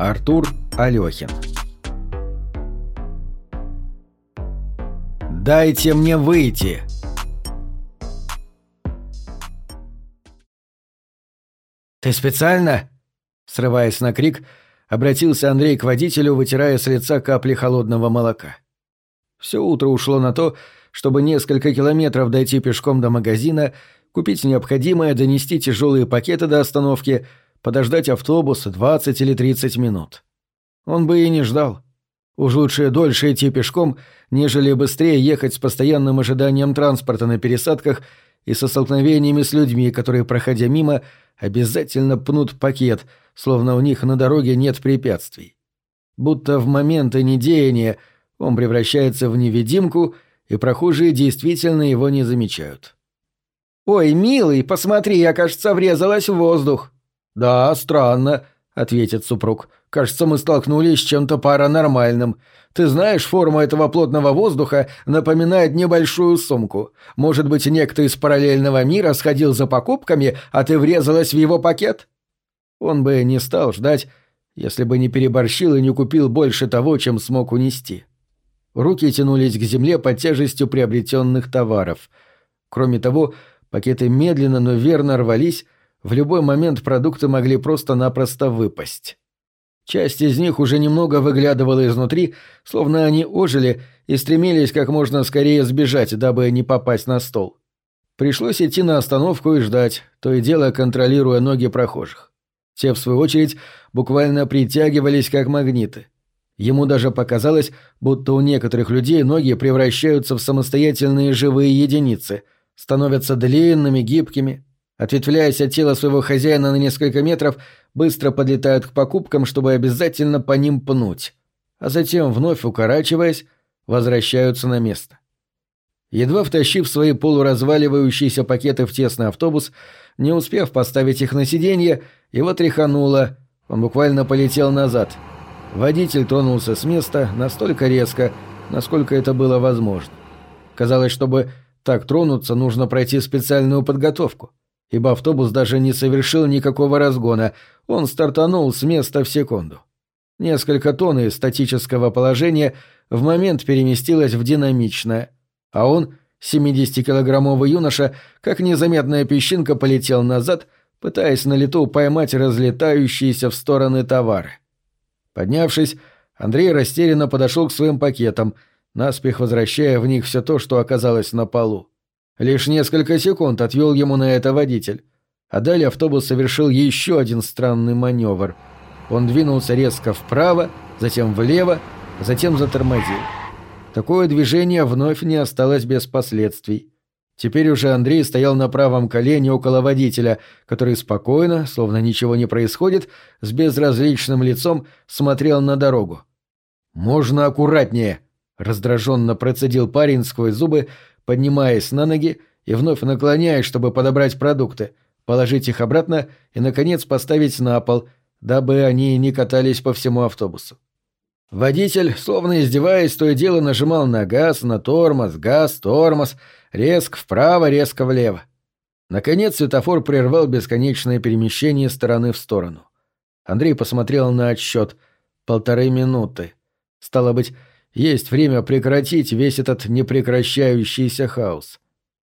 Артур Алехин «Дайте мне выйти!» «Ты специально?» Срываясь на крик, обратился Андрей к водителю, вытирая с лица капли холодного молока. Все утро ушло на то, чтобы несколько километров дойти пешком до магазина, купить необходимое, донести тяжелые пакеты до остановки, подождать автобус 20 или 30 минут. Он бы и не ждал. Уж лучше дольше идти пешком, нежели быстрее ехать с постоянным ожиданием транспорта на пересадках и со столкновениями с людьми, которые, проходя мимо, обязательно пнут пакет, словно у них на дороге нет препятствий. Будто в моменты недеяния он превращается в невидимку, и прохожие действительно его не замечают. «Ой, милый, посмотри, я, кажется, врезалась в воздух». «Да, странно», — ответит супруг. «Кажется, мы столкнулись с чем-то паранормальным. Ты знаешь, форма этого плотного воздуха напоминает небольшую сумку. Может быть, некто из параллельного мира сходил за покупками, а ты врезалась в его пакет?» Он бы не стал ждать, если бы не переборщил и не купил больше того, чем смог унести. Руки тянулись к земле под тяжестью приобретенных товаров. Кроме того, Пакеты медленно, но верно рвались, в любой момент продукты могли просто-напросто выпасть. Часть из них уже немного выглядывала изнутри, словно они ожили и стремились как можно скорее сбежать, дабы не попасть на стол. Пришлось идти на остановку и ждать, то и дело контролируя ноги прохожих. Те, в свою очередь, буквально притягивались как магниты. Ему даже показалось, будто у некоторых людей ноги превращаются в самостоятельные живые единицы — становятся длинными, гибкими, ответвляясь от тела своего хозяина на несколько метров, быстро подлетают к покупкам, чтобы обязательно по ним пнуть, а затем, вновь укорачиваясь, возвращаются на место. Едва втащив свои полуразваливающиеся пакеты в тесный автобус, не успев поставить их на сиденье, его тряхануло, он буквально полетел назад. Водитель тронулся с места настолько резко, насколько это было возможно. Казалось, чтобы так тронуться нужно пройти специальную подготовку, ибо автобус даже не совершил никакого разгона, он стартанул с места в секунду. Несколько тонн из статического положения в момент переместилось в динамичное, а он, 70-килограммовый юноша, как незаметная песчинка полетел назад, пытаясь на лету поймать разлетающиеся в стороны товары. Поднявшись, Андрей растерянно подошел к своим пакетам — наспех возвращая в них все то, что оказалось на полу. Лишь несколько секунд отвел ему на это водитель, а далее автобус совершил еще один странный маневр. Он двинулся резко вправо, затем влево, затем затормозил. Такое движение вновь не осталось без последствий. Теперь уже Андрей стоял на правом колене около водителя, который спокойно, словно ничего не происходит, с безразличным лицом смотрел на дорогу. «Можно аккуратнее», Раздраженно процедил парень сквозь зубы, поднимаясь на ноги и вновь наклоняясь, чтобы подобрать продукты, положить их обратно и, наконец, поставить на пол, дабы они не катались по всему автобусу. Водитель, словно издеваясь, то и дело нажимал на газ, на тормоз, газ, тормоз, резко вправо, резко влево. Наконец светофор прервал бесконечное перемещение стороны в сторону. Андрей посмотрел на отсчет. Полторы минуты. Стало быть, есть время прекратить весь этот непрекращающийся хаос.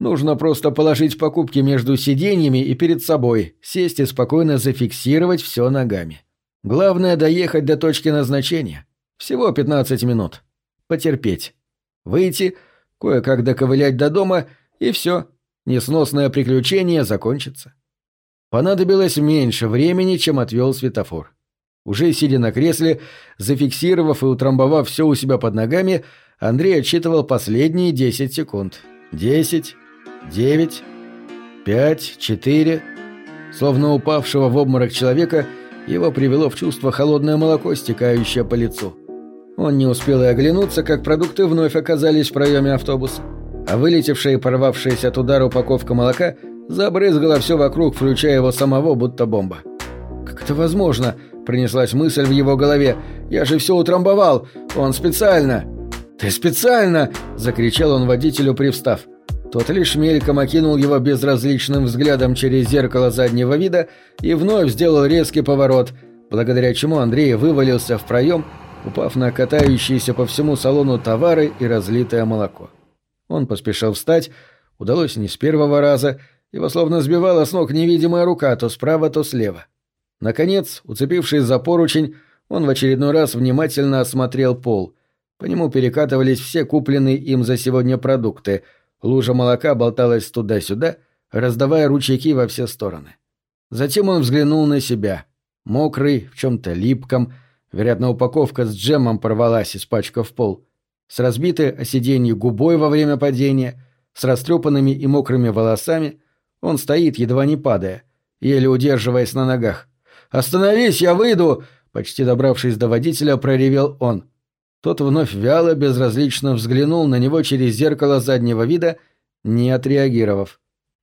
Нужно просто положить покупки между сиденьями и перед собой, сесть и спокойно зафиксировать все ногами. Главное доехать до точки назначения. Всего 15 минут. Потерпеть. Выйти, кое-как доковылять до дома, и все. Несносное приключение закончится. Понадобилось меньше времени, чем отвел светофор. Уже сидя на кресле, зафиксировав и утрамбовав все у себя под ногами, Андрей отчитывал последние 10 секунд. 10, 9, 5, 4. Словно упавшего в обморок человека, его привело в чувство холодное молоко, стекающее по лицу. Он не успел и оглянуться, как продукты вновь оказались в проеме автобуса. А вылетевшая и порвавшаяся от удара упаковка молока забрызгала все вокруг, включая его самого, будто бомба. «Как это возможно?» Пронеслась мысль в его голове. «Я же все утрамбовал! Он специально!» «Ты специально!» – закричал он водителю, привстав. Тот лишь мельком окинул его безразличным взглядом через зеркало заднего вида и вновь сделал резкий поворот, благодаря чему Андрей вывалился в проем, упав на катающиеся по всему салону товары и разлитое молоко. Он поспешил встать, удалось не с первого раза, его словно сбивала с ног невидимая рука то справа, то слева. Наконец, уцепившись за поручень, он в очередной раз внимательно осмотрел пол. По нему перекатывались все купленные им за сегодня продукты. Лужа молока болталась туда-сюда, раздавая ручейки во все стороны. Затем он взглянул на себя. Мокрый, в чем-то липком. Вероятно, упаковка с джемом порвалась, испачкав пол. С разбитой о сиденье губой во время падения, с растрепанными и мокрыми волосами. Он стоит, едва не падая, еле удерживаясь на ногах. «Остановись, я выйду!» Почти добравшись до водителя, проревел он. Тот вновь вяло, безразлично взглянул на него через зеркало заднего вида, не отреагировав.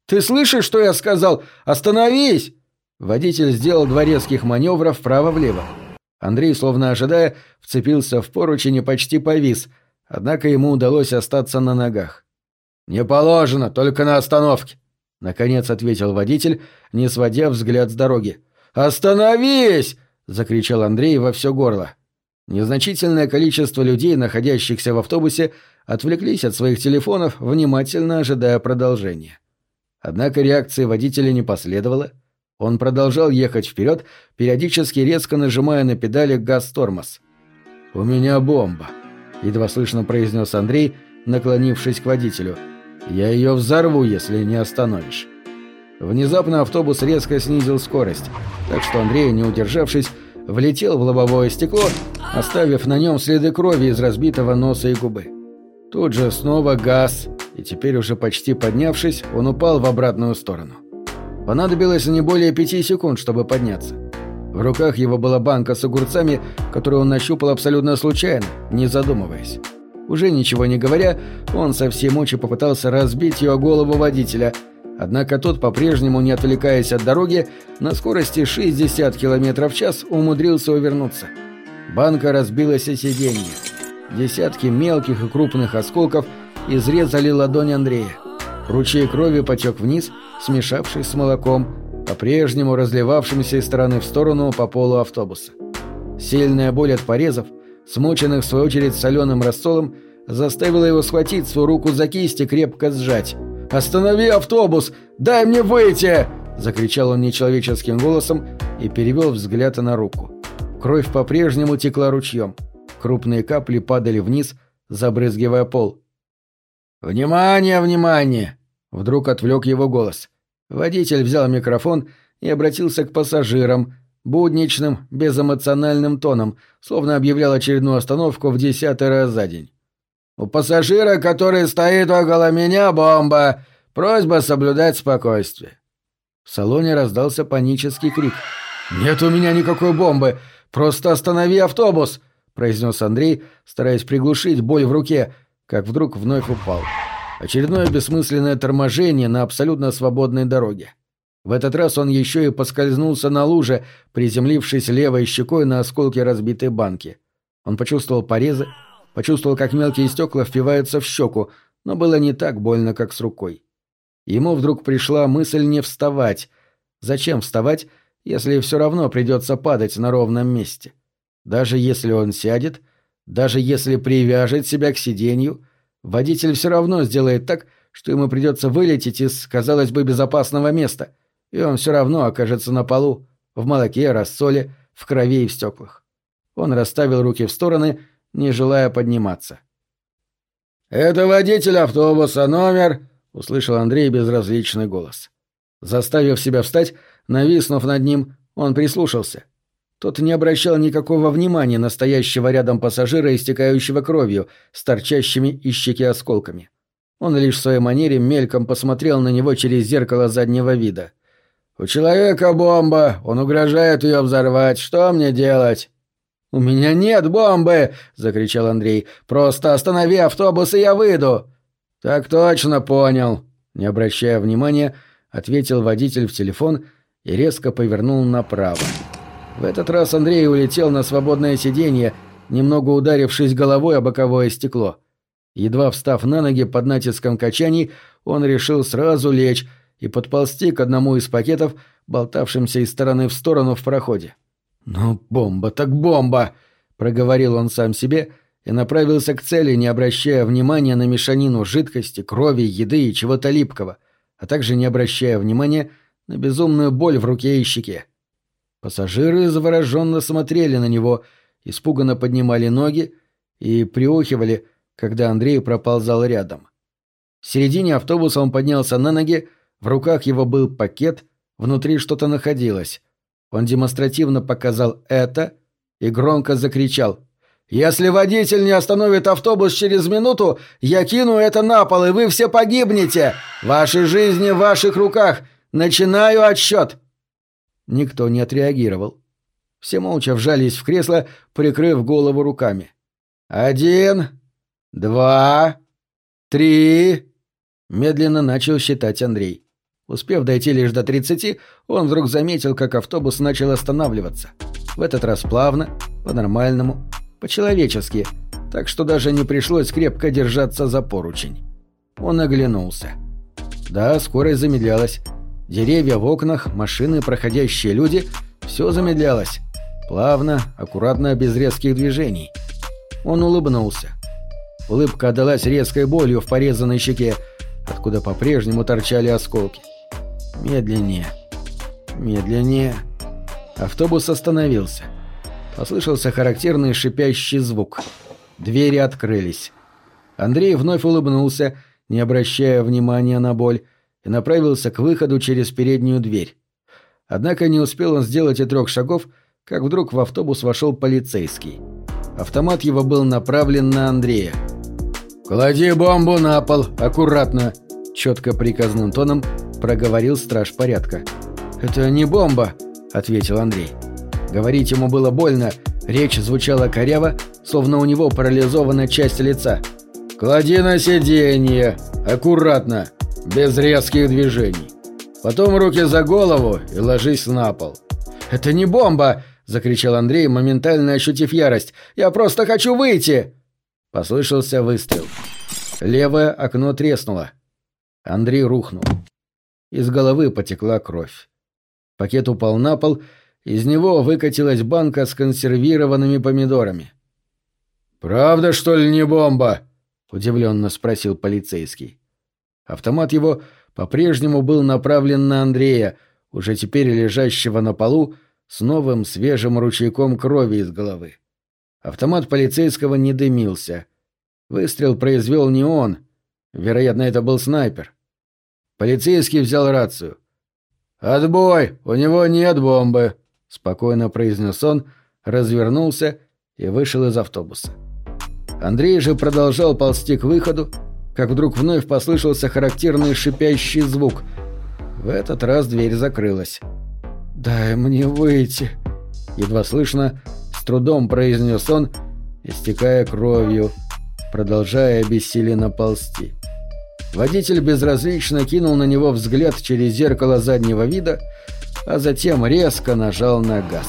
«Ты слышишь, что я сказал? Остановись!» Водитель сделал два резких маневра вправо-влево. Андрей, словно ожидая, вцепился в поручень и почти повис, однако ему удалось остаться на ногах. «Не положено, только на остановке», — наконец ответил водитель, не сводя взгляд с дороги. «Остановись!» — закричал Андрей во все горло. Незначительное количество людей, находящихся в автобусе, отвлеклись от своих телефонов, внимательно ожидая продолжения. Однако реакции водителя не последовало. Он продолжал ехать вперед, периодически резко нажимая на педали газ-тормоз. «У меня бомба», — едва слышно произнес Андрей, наклонившись к водителю. «Я ее взорву, если не остановишь». Внезапно автобус резко снизил скорость, так что Андрей, не удержавшись, влетел в лобовое стекло, оставив на нем следы крови из разбитого носа и губы. Тут же снова газ, и теперь уже почти поднявшись, он упал в обратную сторону. Понадобилось не более пяти секунд, чтобы подняться. В руках его была банка с огурцами, которую он нащупал абсолютно случайно, не задумываясь. Уже ничего не говоря, он со всей мочи попытался разбить ее голову водителя – Однако тот, по-прежнему не отвлекаясь от дороги, на скорости 60 км в час умудрился увернуться. Банка разбилась о сиденье. Десятки мелких и крупных осколков изрезали ладонь Андрея. Ручей крови потек вниз, смешавшись с молоком, по-прежнему разливавшимся из стороны в сторону по полу автобуса. Сильная боль от порезов, смоченных в свою очередь соленым рассолом, заставила его схватить свою руку за кисть и крепко сжать. «Останови автобус! Дай мне выйти!» – закричал он нечеловеческим голосом и перевел взгляд на руку. Кровь по-прежнему текла ручьем. Крупные капли падали вниз, забрызгивая пол. «Внимание, внимание!» – вдруг отвлек его голос. Водитель взял микрофон и обратился к пассажирам, будничным, безэмоциональным тоном, словно объявлял очередную остановку в десятый раз за день. У пассажира, который стоит около меня, бомба. Просьба соблюдать спокойствие». В салоне раздался панический крик. «Нет у меня никакой бомбы! Просто останови автобус!» — произнес Андрей, стараясь приглушить боль в руке, как вдруг вновь упал. Очередное бессмысленное торможение на абсолютно свободной дороге. В этот раз он еще и поскользнулся на луже, приземлившись левой щекой на осколки разбитой банки. Он почувствовал порезы, Почувствовал, как мелкие стекла впиваются в щеку, но было не так больно, как с рукой. Ему вдруг пришла мысль не вставать. Зачем вставать, если все равно придется падать на ровном месте? Даже если он сядет, даже если привяжет себя к сиденью, водитель все равно сделает так, что ему придется вылететь из, казалось бы, безопасного места, и он все равно окажется на полу, в молоке, рассоле, в крови и в стеклах. Он расставил руки в стороны не желая подниматься. «Это водитель автобуса, номер...» — услышал Андрей безразличный голос. Заставив себя встать, нависнув над ним, он прислушался. Тот не обращал никакого внимания на стоящего рядом пассажира, истекающего кровью, с торчащими из щеки осколками. Он лишь в своей манере мельком посмотрел на него через зеркало заднего вида. «У человека бомба, он угрожает ее взорвать. Что мне делать?» «У меня нет бомбы!» — закричал Андрей. «Просто останови автобус, и я выйду!» «Так точно понял!» Не обращая внимания, ответил водитель в телефон и резко повернул направо. В этот раз Андрей улетел на свободное сиденье, немного ударившись головой о боковое стекло. Едва встав на ноги под натиском качаний, он решил сразу лечь и подползти к одному из пакетов, болтавшимся из стороны в сторону в проходе. «Ну, бомба так бомба!» — проговорил он сам себе и направился к цели, не обращая внимания на мешанину жидкости, крови, еды и чего-то липкого, а также не обращая внимания на безумную боль в руке и щеке. Пассажиры завороженно смотрели на него, испуганно поднимали ноги и приохивали, когда Андрей проползал рядом. В середине автобуса он поднялся на ноги, в руках его был пакет, внутри что-то находилось. Он демонстративно показал это и громко закричал. «Если водитель не остановит автобус через минуту, я кину это на пол, и вы все погибнете! Ваши жизни в ваших руках! Начинаю отсчет!» Никто не отреагировал. Все молча вжались в кресло, прикрыв голову руками. «Один, два, три...» Медленно начал считать Андрей. Успев дойти лишь до тридцати, он вдруг заметил, как автобус начал останавливаться. В этот раз плавно, по-нормальному, по-человечески, так что даже не пришлось крепко держаться за поручень. Он оглянулся. Да, скорость замедлялась. Деревья в окнах, машины, проходящие люди – все замедлялось. Плавно, аккуратно, без резких движений. Он улыбнулся. Улыбка отдалась резкой болью в порезанной щеке, откуда по-прежнему торчали осколки. Медленнее. Медленнее. Автобус остановился. Послышался характерный шипящий звук. Двери открылись. Андрей вновь улыбнулся, не обращая внимания на боль, и направился к выходу через переднюю дверь. Однако не успел он сделать и трех шагов, как вдруг в автобус вошел полицейский. Автомат его был направлен на Андрея. «Клади бомбу на пол, аккуратно!» Четко приказным тоном проговорил страж порядка. «Это не бомба», — ответил Андрей. Говорить ему было больно, речь звучала коряво, словно у него парализована часть лица. «Клади на сиденье, аккуратно, без резких движений. Потом руки за голову и ложись на пол». «Это не бомба!» — закричал Андрей, моментально ощутив ярость. «Я просто хочу выйти!» Послышался выстрел. Левое окно треснуло. Андрей рухнул. Из головы потекла кровь. Пакет упал на пол, из него выкатилась банка с консервированными помидорами. «Правда, что ли, не бомба?» — удивленно спросил полицейский. Автомат его по-прежнему был направлен на Андрея, уже теперь лежащего на полу, с новым свежим ручейком крови из головы. Автомат полицейского не дымился. Выстрел произвел не он. Вероятно, это был снайпер. Полицейский взял рацию. «Отбой! У него нет бомбы!» — спокойно произнес он, развернулся и вышел из автобуса. Андрей же продолжал ползти к выходу, как вдруг вновь послышался характерный шипящий звук. В этот раз дверь закрылась. «Дай мне выйти!» Едва слышно, с трудом произнес он, истекая кровью, продолжая бессиленно ползти. Водитель безразлично кинул на него взгляд через зеркало заднего вида, а затем резко нажал на газ.